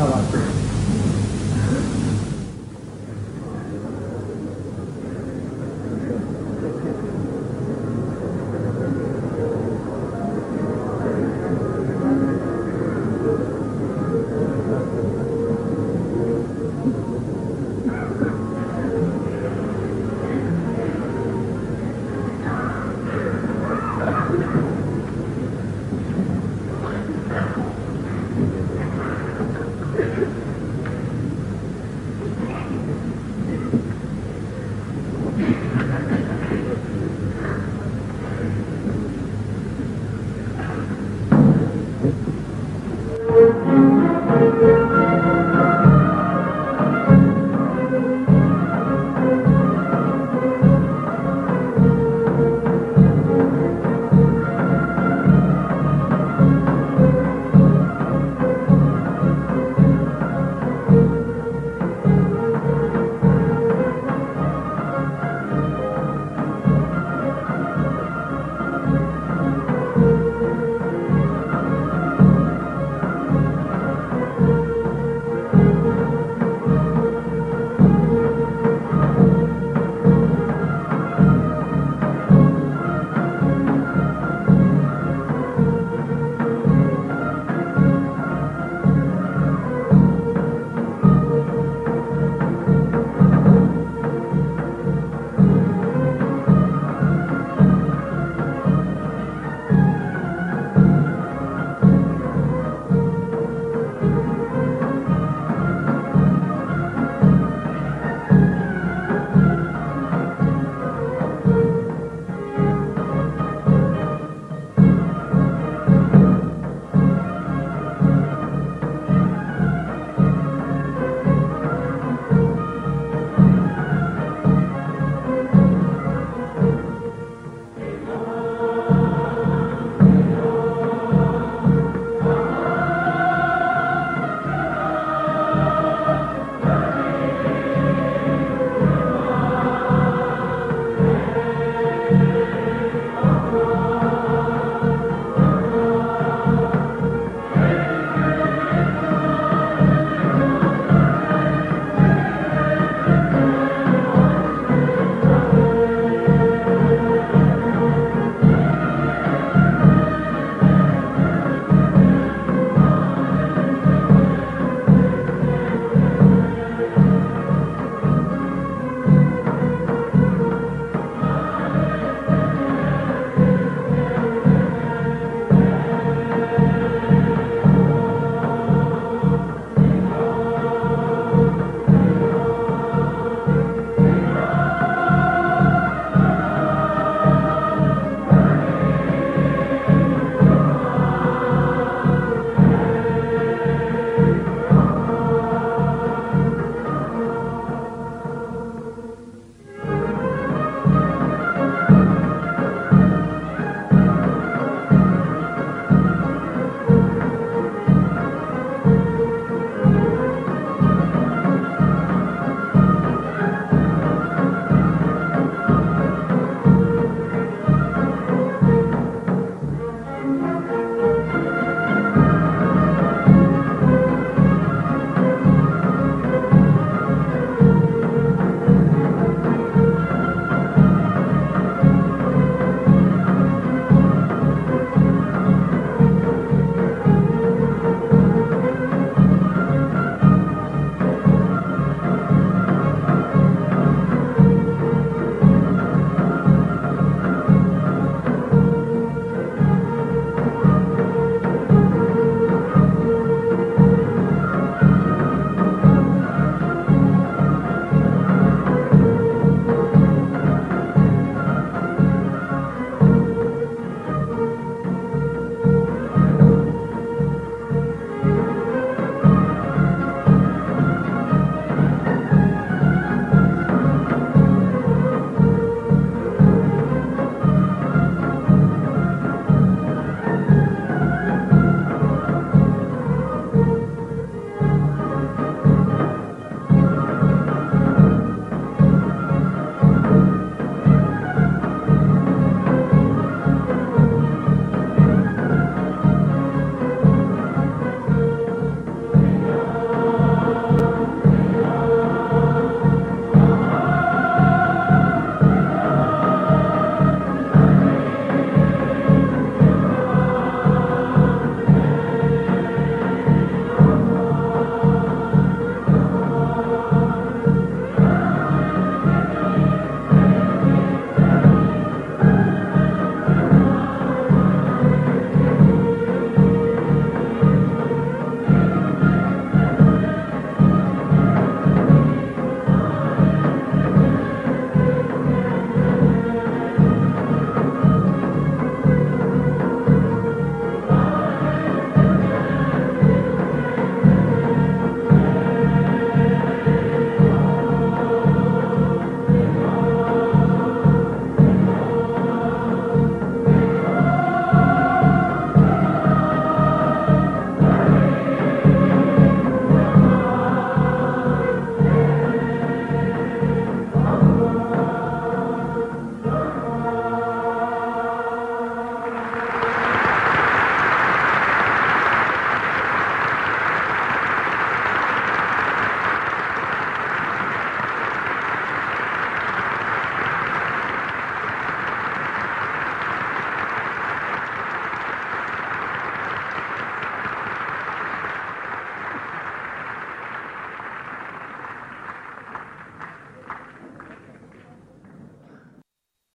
tell us.